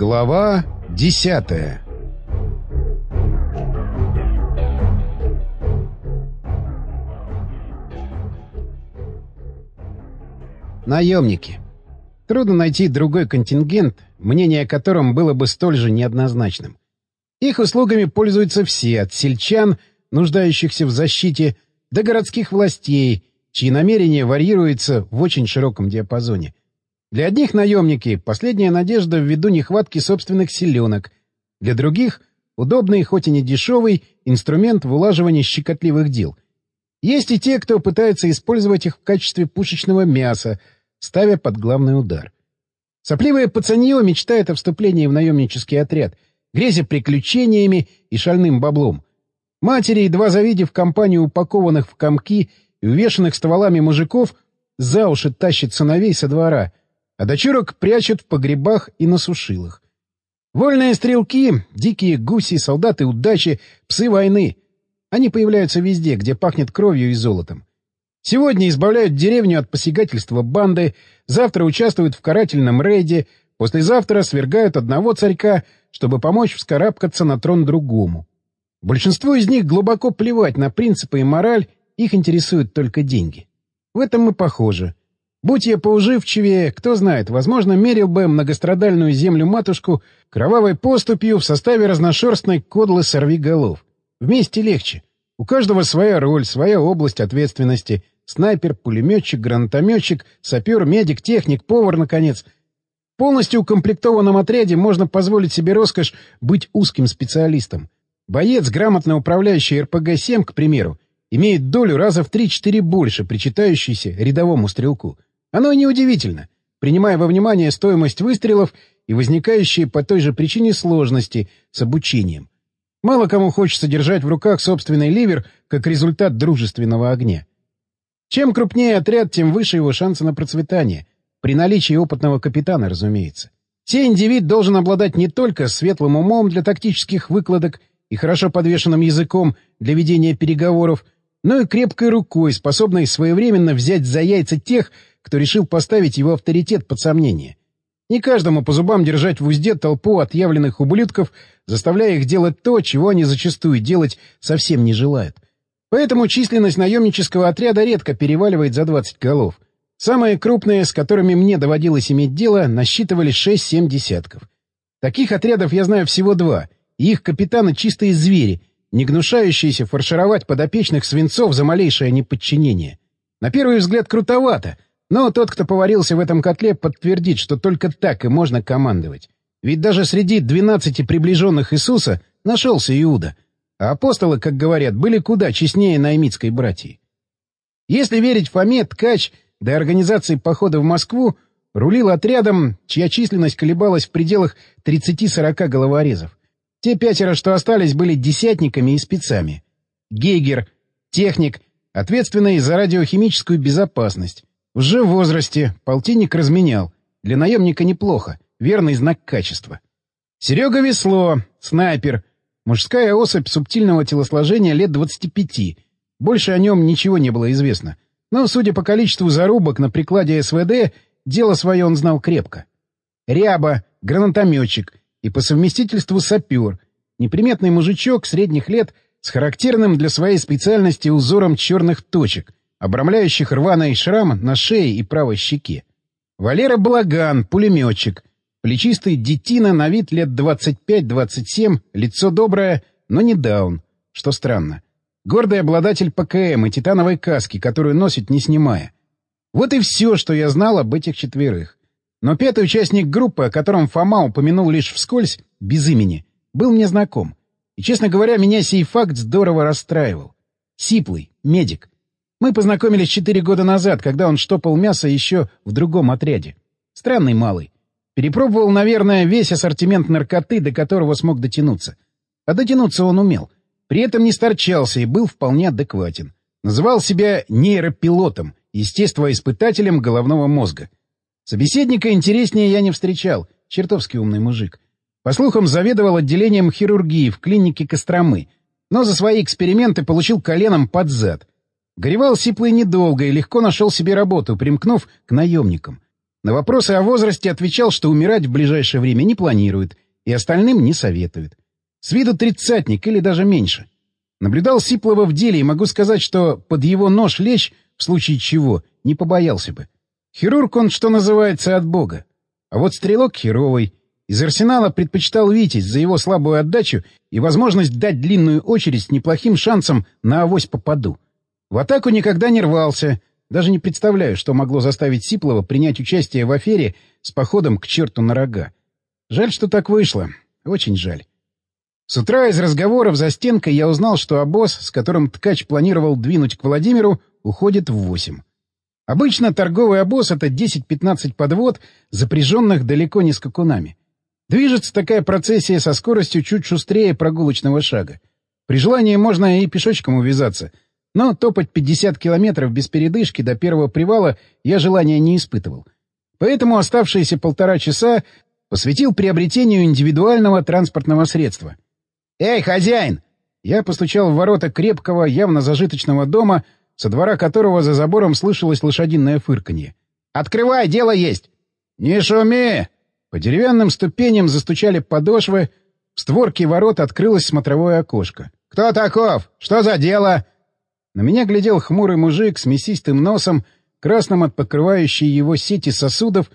Глава десятая Наемники. Трудно найти другой контингент, мнение о котором было бы столь же неоднозначным. Их услугами пользуются все, от сельчан, нуждающихся в защите, до городских властей, чьи намерения варьируются в очень широком диапазоне. Для одних наемники — последняя надежда ввиду нехватки собственных селенок, для других — удобный, хоть и не дешевый, инструмент в улаживании щекотливых дел. Есть и те, кто пытается использовать их в качестве пушечного мяса, ставя под главный удар. Сопливое пацанье мечтает о вступлении в наемнический отряд, грезя приключениями и шальным баблом. Матери, едва завидев компанию упакованных в комки и увешанных стволами мужиков, за уши тащит сыновей со двора, а дочурок прячут в погребах и на сушилах. Вольные стрелки, дикие гуси, солдаты удачи, псы войны. Они появляются везде, где пахнет кровью и золотом. Сегодня избавляют деревню от посягательства банды, завтра участвуют в карательном рейде, послезавтра свергают одного царька, чтобы помочь вскарабкаться на трон другому. Большинству из них глубоко плевать на принципы и мораль, их интересуют только деньги. В этом мы похожи. Будь я поуживчивее, кто знает, возможно, мерил бы многострадальную землю-матушку кровавой поступью в составе разношерстной кодлы сорвиголов. Вместе легче. У каждого своя роль, своя область ответственности. Снайпер, пулеметчик, гранатометчик, сапер, медик, техник, повар, наконец. В полностью укомплектованном отряде можно позволить себе роскошь быть узким специалистом. Боец, грамотно управляющий РПГ-7, к примеру, имеет долю раза в 3-4 больше, причитающейся рядовому стрелку. Оно и неудивительно, принимая во внимание стоимость выстрелов и возникающие по той же причине сложности с обучением. Мало кому хочется держать в руках собственный ливер как результат дружественного огня. Чем крупнее отряд, тем выше его шансы на процветание. При наличии опытного капитана, разумеется. Сей индивид должен обладать не только светлым умом для тактических выкладок и хорошо подвешенным языком для ведения переговоров, но и крепкой рукой, способной своевременно взять за яйца тех, кто решил поставить его авторитет под сомнение. Не каждому по зубам держать в узде толпу отъявленных ублюдков, заставляя их делать то, чего они зачастую делать совсем не желают. Поэтому численность наемнического отряда редко переваливает за 20 голов. Самые крупные, с которыми мне доводилось иметь дело, насчитывали 6-7 десятков. Таких отрядов я знаю всего два, и их капитаны чистые звери, не гнушающиеся фаршировать подопечных свинцов за малейшее неподчинение. На первый взгляд крутовато — но тот, кто поварился в этом котле, подтвердит, что только так и можно командовать. Ведь даже среди двенадцати приближенных Иисуса нашелся Иуда. А апостолы, как говорят, были куда честнее наймитской братьи. Если верить Фоме, Ткач до организации похода в Москву рулил отрядом, чья численность колебалась в пределах 30-40 головорезов. Те пятеро, что остались, были десятниками и спецами. Гейгер, техник, ответственный за радиохимическую безопасность, уже в возрасте, полтинник разменял. Для наемника неплохо, верный знак качества. Серега Весло, снайпер. Мужская особь субтильного телосложения лет 25. Больше о нем ничего не было известно. Но, судя по количеству зарубок на прикладе СВД, дело свое он знал крепко. Ряба, гранатометчик и по совместительству сапер. Неприметный мужичок средних лет с характерным для своей специальности узором черных точек, обрамляющих рваный шрам на шее и правой щеке. Валера Балаган, пулеметчик. Плечистый детина на вид лет 25-27, лицо доброе, но не даун, что странно. Гордый обладатель ПКМ и титановой каски, которую носит не снимая. Вот и все, что я знал об этих четверых. Но пятый участник группы, о котором Фома упомянул лишь вскользь, без имени, был мне знаком. И, честно говоря, меня сей факт здорово расстраивал. Сиплый, медик. Мы познакомились четыре года назад, когда он штопал мясо еще в другом отряде. Странный малый. Перепробовал, наверное, весь ассортимент наркоты, до которого смог дотянуться. А дотянуться он умел. При этом не сторчался и был вполне адекватен. Называл себя нейропилотом, естествоиспытателем головного мозга. Собеседника интереснее я не встречал, чертовски умный мужик. По слухам, заведовал отделением хирургии в клинике Костромы, но за свои эксперименты получил коленом под зад — Горевал Сиплый недолго и легко нашел себе работу, примкнув к наемникам. На вопросы о возрасте отвечал, что умирать в ближайшее время не планирует и остальным не советует. С виду тридцатник или даже меньше. Наблюдал Сиплова в деле и могу сказать, что под его нож лечь, в случае чего, не побоялся бы. Хирург он, что называется, от бога. А вот стрелок херовый. Из арсенала предпочитал Витязь за его слабую отдачу и возможность дать длинную очередь с неплохим шансом на авось попаду. В атаку никогда не рвался. Даже не представляю, что могло заставить Сиплова принять участие в афере с походом к черту на рога. Жаль, что так вышло. Очень жаль. С утра из разговоров за стенкой я узнал, что обоз, с которым ткач планировал двинуть к Владимиру, уходит в восемь. Обычно торговый обоз — это 10-15 подвод, запряженных далеко не скакунами. Движется такая процессия со скоростью чуть шустрее прогулочного шага. При желании можно и пешочком увязаться, но топать 50 километров без передышки до первого привала я желания не испытывал. Поэтому оставшиеся полтора часа посвятил приобретению индивидуального транспортного средства — «Эй, хозяин!» Я постучал в ворота крепкого, явно зажиточного дома, со двора которого за забором слышалось лошадиное фырканье. «Открывай, дело есть!» «Не шуми!» По деревянным ступеням застучали подошвы, в створке ворот открылось смотровое окошко. «Кто таков? Что за дело?» На меня глядел хмурый мужик с мясистым носом, красным от покрывающей его сети сосудов,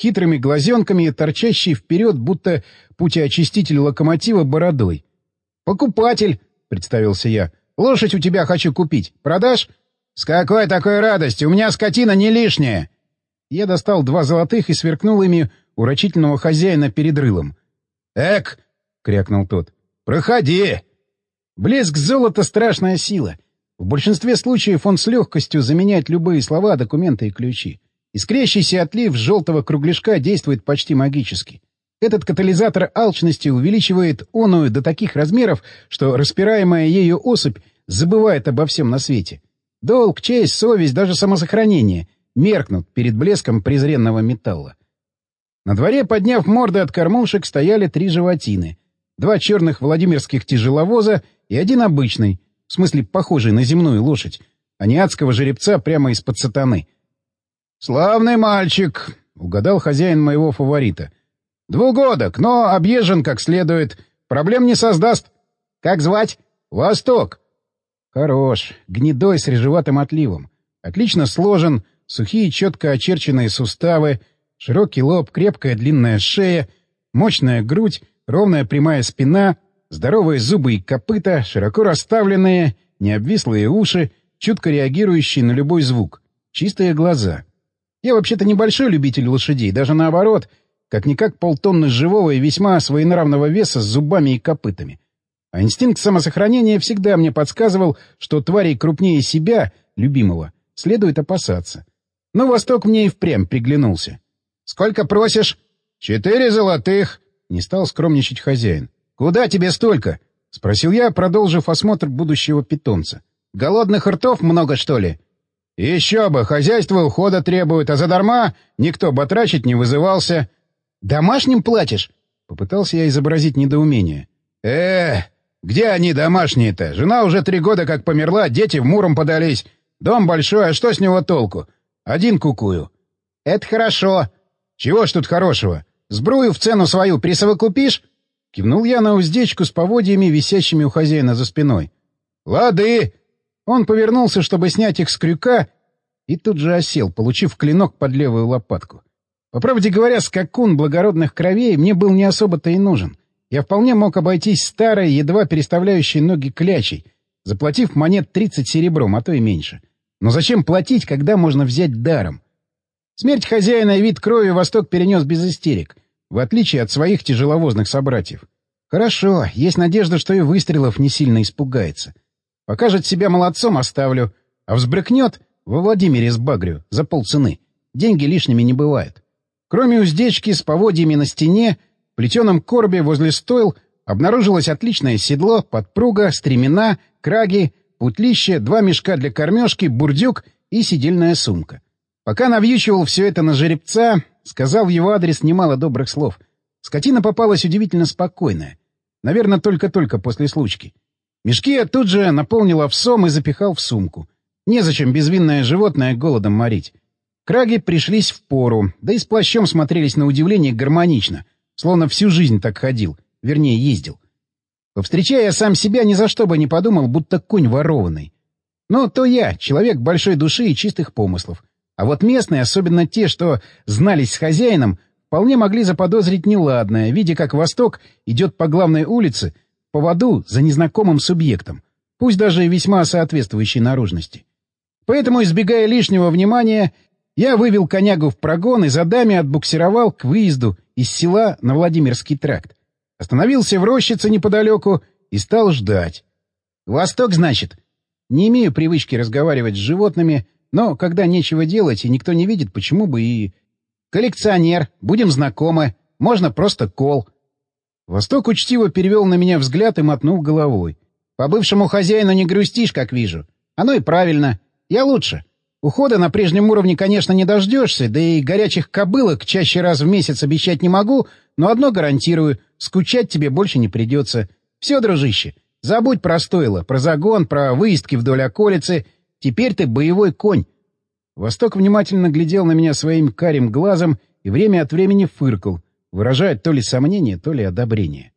хитрыми глазенками и торчащей вперед, будто путеочиститель локомотива бородой. «Покупатель», — представился я. «Лошадь у тебя хочу купить. Продашь?» «С какой такой радости? У меня скотина не лишняя!» Я достал два золотых и сверкнул ими урочительного хозяина перед рылом. «Эк!» — крякнул тот. «Проходи!» Блеск золота — страшная сила. В большинстве случаев он с легкостью заменяет любые слова, документы и ключи. Искрящийся отлив желтого кругляшка действует почти магически. Этот катализатор алчности увеличивает оную до таких размеров, что распираемая ею особь забывает обо всем на свете. Долг, честь, совесть, даже самосохранение меркнут перед блеском презренного металла. На дворе, подняв морды от кормушек, стояли три животины. Два черных владимирских тяжеловоза и один обычный, в смысле похожий на земную лошадь, а не адского жеребца прямо из-под сатаны. «Славный мальчик!» — угадал хозяин моего фаворита. Двугодок, но объезжен как следует. Проблем не создаст. Как звать? Восток. Хорош. Гнедой с режеватым отливом. Отлично сложен, сухие четко очерченные суставы, широкий лоб, крепкая длинная шея, мощная грудь, ровная прямая спина, здоровые зубы и копыта, широко расставленные, необвислые уши, чутко реагирующие на любой звук, чистые глаза. Я вообще-то небольшой любитель лошадей, даже наоборот — как-никак полтонны живого и весьма своенравного веса с зубами и копытами. А инстинкт самосохранения всегда мне подсказывал, что тварей крупнее себя, любимого, следует опасаться. Но Восток мне и впрямь приглянулся. «Сколько просишь?» «Четыре золотых!» — не стал скромничать хозяин. «Куда тебе столько?» — спросил я, продолжив осмотр будущего питомца. «Голодных ртов много, что ли?» «Еще бы! Хозяйство ухода требует, а задарма никто батрачить не вызывался. «Домашним платишь?» — попытался я изобразить недоумение. э где они домашние-то? Жена уже три года как померла, дети в Муром подались. Дом большой, а что с него толку? Один кукую». «Это хорошо». «Чего ж тут хорошего? Сбрую в цену свою присовокупишь?» Кивнул я на уздечку с поводьями, висящими у хозяина за спиной. «Лады!» Он повернулся, чтобы снять их с крюка, и тут же осел, получив клинок под левую лопатку. По правде говоря, скакун благородных кровей мне был не особо-то и нужен. Я вполне мог обойтись старой, едва переставляющей ноги клячей, заплатив монет 30 серебром, а то и меньше. Но зачем платить, когда можно взять даром? Смерть хозяина и вид крови Восток перенес без истерик, в отличие от своих тяжеловозных собратьев. Хорошо, есть надежда, что и выстрелов не сильно испугается. Покажет себя молодцом — оставлю, а взбрыкнет — во Владимире с Багрю за полцены. Деньги лишними не бывают. Кроме уздечки с поводьями на стене, в плетеном коробе возле стойл обнаружилось отличное седло, подпруга, стремена, краги, путлище, два мешка для кормежки, бурдюк и сидельная сумка. Пока навьючивал все это на жеребца, сказал в его адрес немало добрых слов. Скотина попалась удивительно спокойная. Наверное, только-только после случки. Мешки я тут же наполнил овсом и запихал в сумку. Незачем безвинное животное голодом морить. Краги пришлись в пору, да и с плащом смотрелись на удивление гармонично, словно всю жизнь так ходил, вернее, ездил. Повстречая я сам себя, ни за что бы не подумал, будто конь ворованный. Но то я, человек большой души и чистых помыслов. А вот местные, особенно те, что знались с хозяином, вполне могли заподозрить неладное, видя, как Восток идет по главной улице, по воду за незнакомым субъектом, пусть даже весьма соответствующей наружности. Поэтому, избегая лишнего внимания, я вывел конягу в прогон и за дами отбуксировал к выезду из села на Владимирский тракт. Остановился в рощице неподалеку и стал ждать. «Восток, значит?» Не имею привычки разговаривать с животными, но когда нечего делать и никто не видит, почему бы и... «Коллекционер, будем знакомы, можно просто кол». Восток учтиво перевел на меня взгляд и мотнул головой. «По бывшему хозяину не грустишь, как вижу. Оно и правильно. Я лучше. Ухода на прежнем уровне, конечно, не дождешься, да и горячих кобылок чаще раз в месяц обещать не могу, но одно гарантирую — скучать тебе больше не придется. Все, дружище, забудь про стойло, про загон, про выездки вдоль околицы. Теперь ты боевой конь. Восток внимательно глядел на меня своим карим глазом и время от времени фыркал, выражая то ли сомнение, то ли одобрение.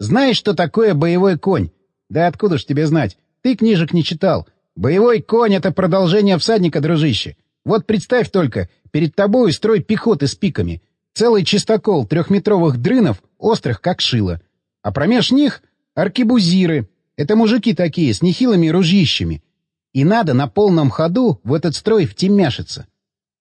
«Знаешь, что такое боевой конь? Да откуда ж тебе знать? Ты книжек не читал. Боевой конь — это продолжение всадника, дружище. Вот представь только, перед тобой строй пехоты с пиками. Целый чистокол трехметровых дрынов, острых как шило. А промеж них — аркебузиры. Это мужики такие, с нехилыми ружьищами. И надо на полном ходу в этот строй втемяшиться.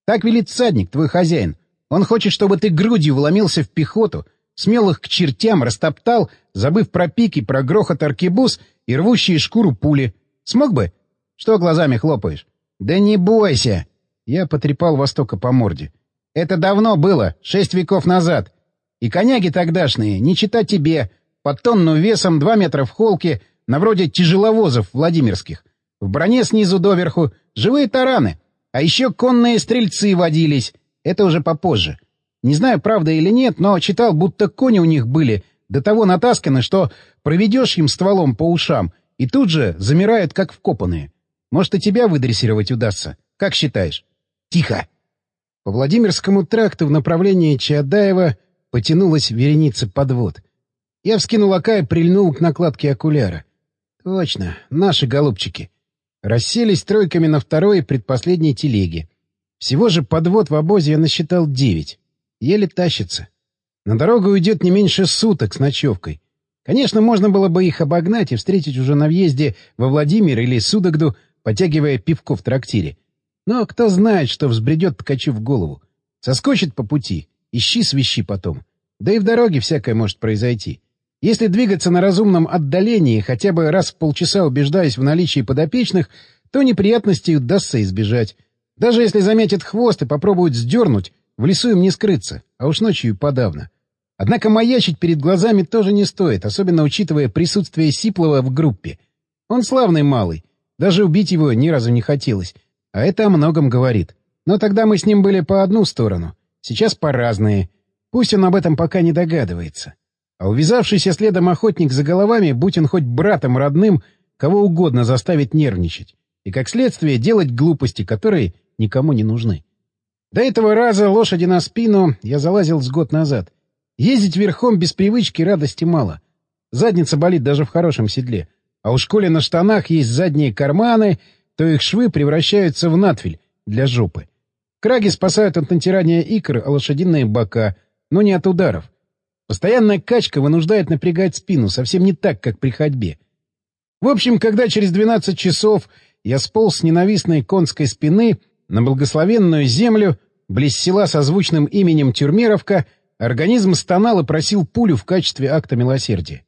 Так велит всадник, твой хозяин. Он хочет, чтобы ты грудью вломился в пехоту, смел их к чертям, растоптал, забыв про пики, про грохот аркебуз и рвущие шкуру пули. Смог бы? Что глазами хлопаешь? Да не бойся! Я потрепал Востока по морде. Это давно было, шесть веков назад. И коняги тогдашние, не читать тебе, под тонну весом два метра в холке, на вроде тяжеловозов владимирских. В броне снизу доверху, живые тараны. А еще конные стрельцы водились. Это уже попозже. Не знаю, правда или нет, но читал, будто кони у них были, до того натасканы, что проведешь им стволом по ушам, и тут же замирают, как вкопанные. Может, и тебя выдрессировать удастся. Как считаешь? Тихо! По Владимирскому тракту в направлении Чаадаева потянулась вереница подвод. Я вскинул ока и прильнул к накладке окуляра. Точно, наши голубчики. Расселись тройками на второй и предпоследней телеге. Всего же подвод в обозе я насчитал девять. Еле тащится. На дорогу уйдет не меньше суток с ночевкой. Конечно, можно было бы их обогнать и встретить уже на въезде во Владимир или Судогду, потягивая пивко в трактире. Но кто знает, что взбредет ткачу в голову. Соскочит по пути, ищи свищи потом. Да и в дороге всякое может произойти. Если двигаться на разумном отдалении, хотя бы раз в полчаса убеждаясь в наличии подопечных, то неприятностей удастся избежать. Даже если заметят хвост и попробуют сдернуть, в лесу им не скрыться, а уж ночью подавно. Однако маячить перед глазами тоже не стоит, особенно учитывая присутствие Сиплова в группе. Он славный малый, даже убить его ни разу не хотелось. А это о многом говорит. Но тогда мы с ним были по одну сторону. Сейчас по разные. Пусть он об этом пока не догадывается. А увязавшийся следом охотник за головами, будь он хоть братом родным, кого угодно заставить нервничать. И, как следствие, делать глупости, которые никому не нужны. До этого раза лошади на спину я залазил с год назад. Ездить верхом без привычки радости мало. Задница болит даже в хорошем седле. А уж коли на штанах есть задние карманы, то их швы превращаются в надфиль для жопы. Краги спасают от натирания икр, а лошадиные бока, но не от ударов. Постоянная качка вынуждает напрягать спину, совсем не так, как при ходьбе. В общем, когда через 12 часов я сполз с ненавистной конской спины на благословенную землю, близ села со звучным именем Тюрмеровка, организм стонал и просил пулю в качестве акта милосердия.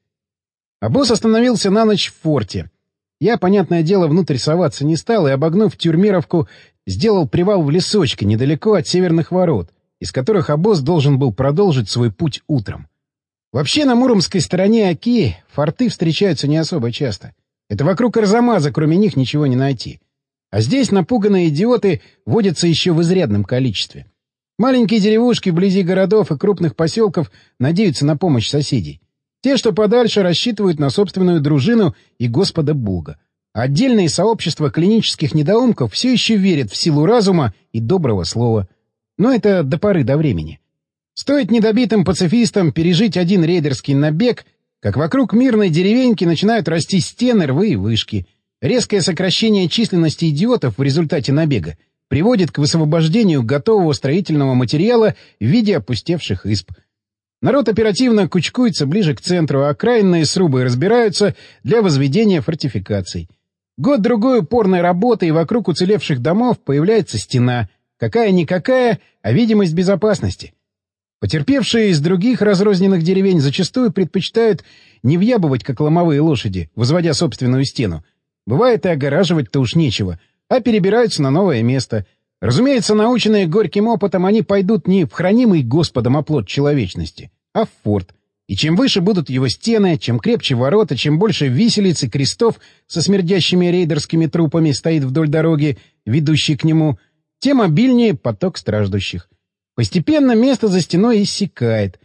А босс остановился на ночь в форте. Я, понятное дело, внутрь соваться не стал и, обогнув тюрмеровку, сделал привал в лесочке недалеко от северных ворот, из которых обоз должен был продолжить свой путь утром. Вообще на Муромской стороне Оки форты встречаются не особо часто. Это вокруг Арзамаза, кроме них ничего не найти. А здесь напуганные идиоты водятся еще в изрядном количестве. Маленькие деревушки вблизи городов и крупных поселков надеются на помощь соседей. Те, что подальше, рассчитывают на собственную дружину и Господа Бога. Отдельные сообщества клинических недоумков все еще верят в силу разума и доброго слова. Но это до поры до времени. Стоит недобитым пацифистам пережить один рейдерский набег, как вокруг мирной деревеньки начинают расти стены, рвы и вышки. Резкое сокращение численности идиотов в результате набега приводит к высвобождению готового строительного материала в виде опустевших исп. Народ оперативно кучкуется ближе к центру, а окраинные срубы разбираются для возведения фортификаций. Год-другой упорной работы, и вокруг уцелевших домов появляется стена. Какая-никакая, а видимость безопасности. Потерпевшие из других разрозненных деревень зачастую предпочитают не въябывать, как ломовые лошади, возводя собственную стену. Бывает и огораживать-то уж нечего, а перебираются на новое место. Разумеется, наученные горьким опытом, они пойдут не в хранимый Господом оплот человечности, а в форт — и чем выше будут его стены, чем крепче ворота, чем больше виселиц и крестов со смердящими рейдерскими трупами стоит вдоль дороги, ведущей к нему, тем обильнее поток страждущих. Постепенно место за стеной иссякает.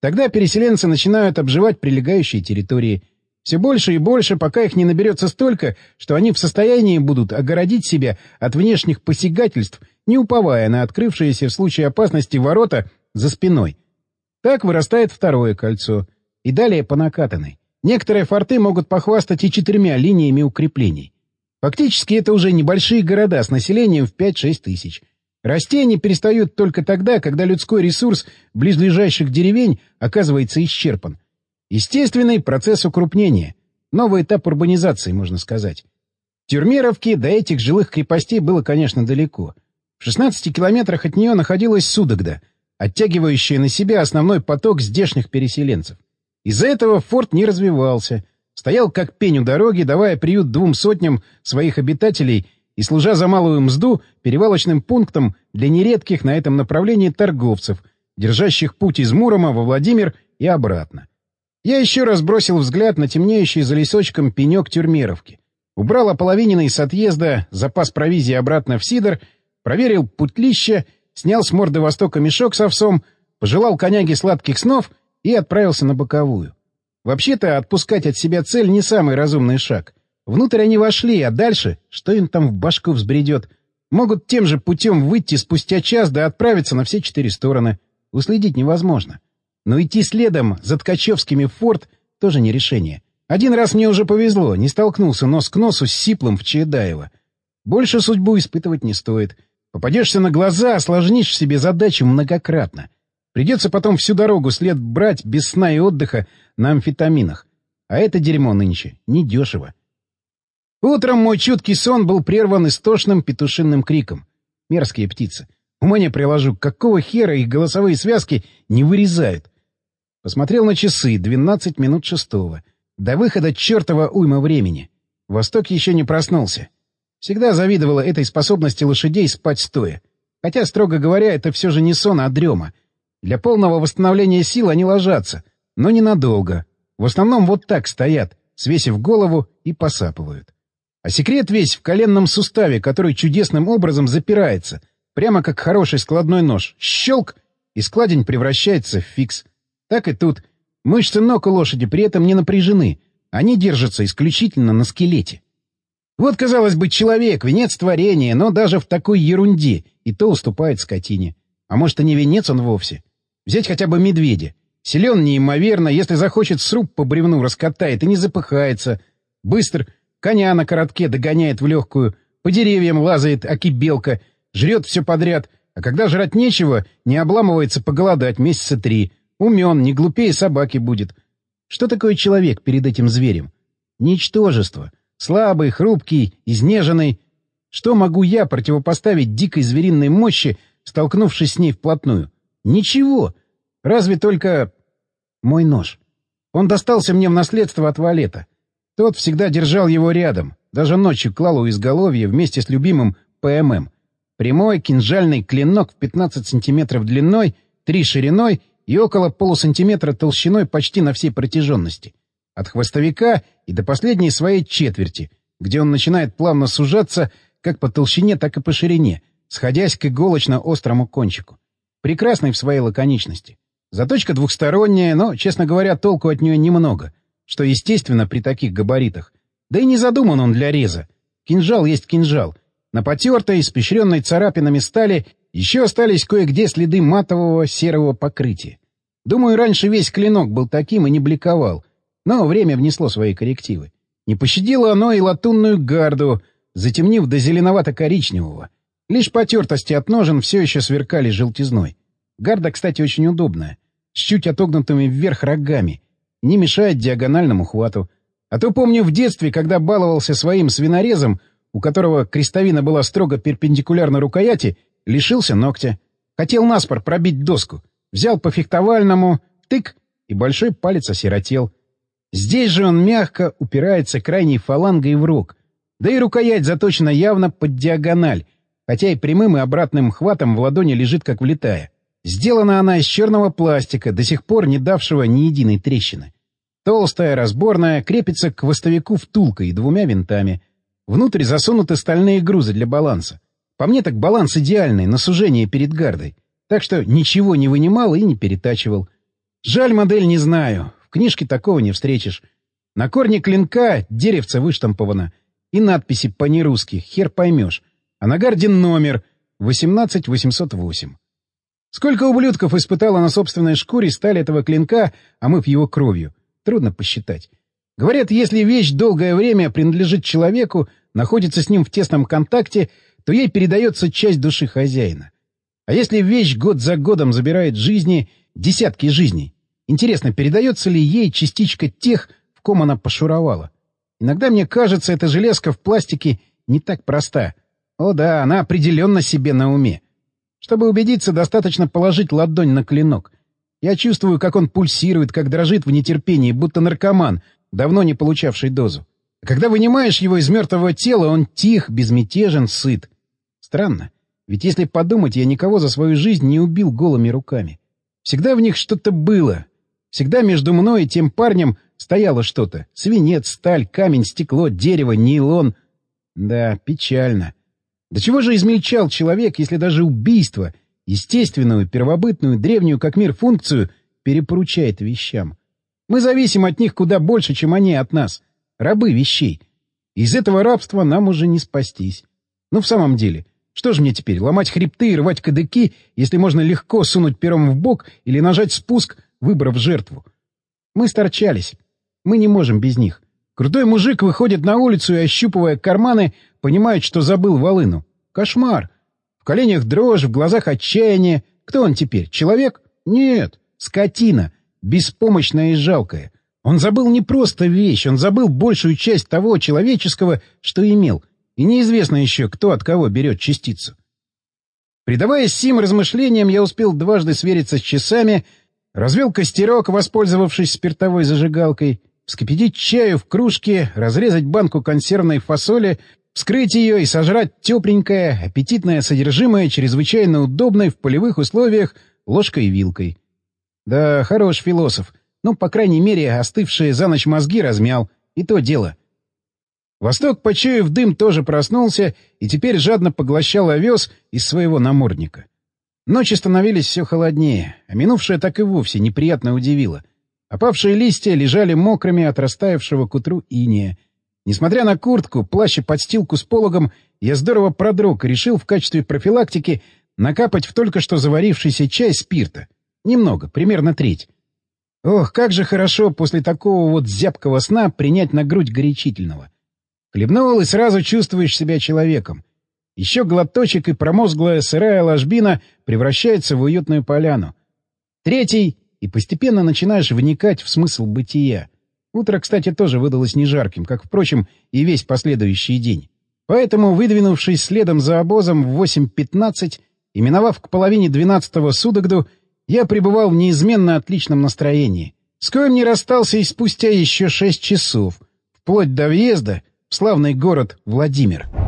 Тогда переселенцы начинают обживать прилегающие территории. Все больше и больше, пока их не наберется столько, что они в состоянии будут огородить себя от внешних посягательств, не уповая на открывшиеся в случае опасности ворота за спиной — так вырастает второе кольцо. И далее по накатанной. Некоторые форты могут похвастать и четырьмя линиями укреплений. Фактически это уже небольшие города с населением в 5-6 тысяч. Расти они перестают только тогда, когда людской ресурс близлежащих деревень оказывается исчерпан. Естественный процесс укрупнения. Новый этап урбанизации, можно сказать. Тюрмеровки до этих жилых крепостей было, конечно, далеко. В 16 километрах от нее находилась Судогда — оттягивающая на себя основной поток здешних переселенцев. Из-за этого форт не развивался, стоял как пень у дороги, давая приют двум сотням своих обитателей и служа за малую мзду перевалочным пунктом для нередких на этом направлении торговцев, держащих путь из Мурома во Владимир и обратно. Я еще раз бросил взгляд на темнеющий за лесочком пенек Тюрмеровки. Убрал ополовиненный с отъезда запас провизии обратно в Сидор, проверил путлище — снял с морды Востока мешок с овсом, пожелал коняге сладких снов и отправился на боковую. Вообще-то отпускать от себя цель не самый разумный шаг. Внутрь они вошли, а дальше, что им там в башку взбредет, могут тем же путем выйти спустя час да отправиться на все четыре стороны. Уследить невозможно. Но идти следом за Ткачевскими в форт тоже не решение. Один раз мне уже повезло, не столкнулся нос к носу с Сиплом в Чедаево. Больше судьбу испытывать не стоит. Попадешься на глаза, осложнишь себе задачу многократно. Придется потом всю дорогу след брать без сна и отдыха на амфетаминах. А это дерьмо нынче недешево. Утром мой чуткий сон был прерван истошным петушиным криком. Мерзкие птицы. Ума не приложу, какого хера их голосовые связки не вырезают. Посмотрел на часы, 12 минут шестого. До выхода чертова уйма времени. Восток еще не проснулся. Всегда завидовала этой способности лошадей спать стоя. Хотя, строго говоря, это все же не сон, а дрема. Для полного восстановления сил они ложатся, но ненадолго. В основном вот так стоят, свесив голову и посапывают. А секрет весь в коленном суставе, который чудесным образом запирается, прямо как хороший складной нож. Щелк! И складень превращается в фикс. Так и тут. Мышцы ног у лошади при этом не напряжены. Они держатся исключительно на скелете. Вот, казалось бы, человек, венец творения, но даже в такой ерунде и то уступает скотине. А может, и не венец он вовсе? Взять хотя бы медведя. Силен неимоверно, если захочет сруб по бревну раскатает и не запыхается. Быстр, коня на коротке догоняет в легкую, по деревьям лазает, аки белка, жрет все подряд, а когда жрать нечего, не обламывается поголодать месяца три. Умен, не глупее собаки будет. Что такое человек перед этим зверем? Ничтожество. Слабый, хрупкий, изнеженный. Что могу я противопоставить дикой звериной мощи, столкнувшись с ней вплотную? Ничего. Разве только... Мой нож. Он достался мне в наследство от Валета. Тот всегда держал его рядом, даже ночью клал у изголовья вместе с любимым ПММ. Прямой кинжальный клинок в 15 сантиметров длиной, 3 шириной и около полусантиметра толщиной почти на всей протяженности. От хвостовика и до последней своей четверти, где он начинает плавно сужаться как по толщине, так и по ширине, сходясь к иголочно-острому кончику. Прекрасный в своей лаконичности. Заточка двухсторонняя, но, честно говоря, толку от нее немного, что естественно при таких габаритах. Да и не задуман он для реза. Кинжал есть кинжал. На потертой, испещренной царапинами стали еще остались кое-где следы матового серого покрытия. Думаю, раньше весь клинок был таким и не бликовал, но время внесло свои коррективы. Не пощадило оно и латунную гарду, затемнив до зеленовато-коричневого. Лишь потертости от ножен все еще сверкали желтизной. Гарда, кстати, очень удобная, с чуть отогнутыми вверх рогами, не мешает диагональному хвату. А то помню в детстве, когда баловался своим свинорезом, у которого крестовина была строго перпендикулярна рукояти, лишился ногтя. Хотел наспор пробить доску. Взял по фехтовальному, тык, и большой палец осиротел. Здесь же он мягко упирается крайней фалангой в рог. Да и рукоять заточена явно под диагональ, хотя и прямым и обратным хватом в ладони лежит как влетая. Сделана она из черного пластика, до сих пор не давшего ни единой трещины. Толстая, разборная, крепится к хвостовику втулкой и двумя винтами. Внутрь засунуты стальные грузы для баланса. По мне так баланс идеальный, на сужение перед гардой. Так что ничего не вынимал и не перетачивал. Жаль, модель не знаю книжке такого не встретишь. На корне клинка деревце выштамповано. И надписи по-нерусски, хер поймешь. А на гарде номер 18808. Сколько ублюдков испытало на собственной шкуре сталь этого клинка, омыв его кровью? Трудно посчитать. Говорят, если вещь долгое время принадлежит человеку, находится с ним в тесном контакте, то ей передается часть души хозяина. А если вещь год за годом забирает жизни, десятки жизней, Интересно, передается ли ей частичка тех, в ком она пошуровала? Иногда мне кажется, эта железка в пластике не так проста. О да, она определенно себе на уме. Чтобы убедиться, достаточно положить ладонь на клинок. Я чувствую, как он пульсирует, как дрожит в нетерпении, будто наркоман, давно не получавший дозу. А когда вынимаешь его из мертвого тела, он тих, безмятежен, сыт. Странно. Ведь если подумать, я никого за свою жизнь не убил голыми руками. Всегда в них что-то было, Всегда между мной и тем парнем стояло что-то. Свинец, сталь, камень, стекло, дерево, нейлон. Да, печально. До чего же измельчал человек, если даже убийство, естественную, первобытную, древнюю как мир функцию, перепоручает вещам? Мы зависим от них куда больше, чем они от нас. Рабы вещей. Из этого рабства нам уже не спастись. Ну, в самом деле, что же мне теперь, ломать хребты и рвать кадыки, если можно легко сунуть пером в бок или нажать спуск, выбрав жертву. Мы сторчались. Мы не можем без них. Крутой мужик выходит на улицу и, ощупывая карманы, понимает, что забыл волыну. Кошмар. В коленях дрожь, в глазах отчаяние. Кто он теперь? Человек? Нет. Скотина. Беспомощная и жалкая. Он забыл не просто вещь, он забыл большую часть того человеческого, что имел. И неизвестно еще, кто от кого берет частицу. Предаваясь сим размышлениям, я успел дважды свериться с часами — Развел костерок, воспользовавшись спиртовой зажигалкой, вскипятить чаю в кружке, разрезать банку консервной фасоли, вскрыть ее и сожрать тепленькое, аппетитное содержимое, чрезвычайно удобной в полевых условиях, ложкой и вилкой. Да, хорош философ. Ну, по крайней мере, остывшие за ночь мозги размял. И то дело. Восток, почуяв дым, тоже проснулся и теперь жадно поглощал овес из своего намордника. Ночи становились все холоднее, а минувшее так и вовсе неприятно удивило. Опавшие листья лежали мокрыми от растаявшего к утру иния. Несмотря на куртку, плащ и подстилку с пологом, я здорово продрог и решил в качестве профилактики накапать в только что заварившийся чай спирта. Немного, примерно треть. Ох, как же хорошо после такого вот зябкого сна принять на грудь горячительного. Хлебнул и сразу чувствуешь себя человеком. Еще глоточек, и промозглая сырая ложбина превращается в уютную поляну. Третий, и постепенно начинаешь вникать в смысл бытия. Утро, кстати, тоже выдалось не жарким, как, впрочем, и весь последующий день. Поэтому, выдвинувшись следом за обозом в 8.15 и миновав к половине двенадцатого Судогду, я пребывал в неизменно отличном настроении, с коим не расстался и спустя еще шесть часов, вплоть до въезда в славный город Владимир.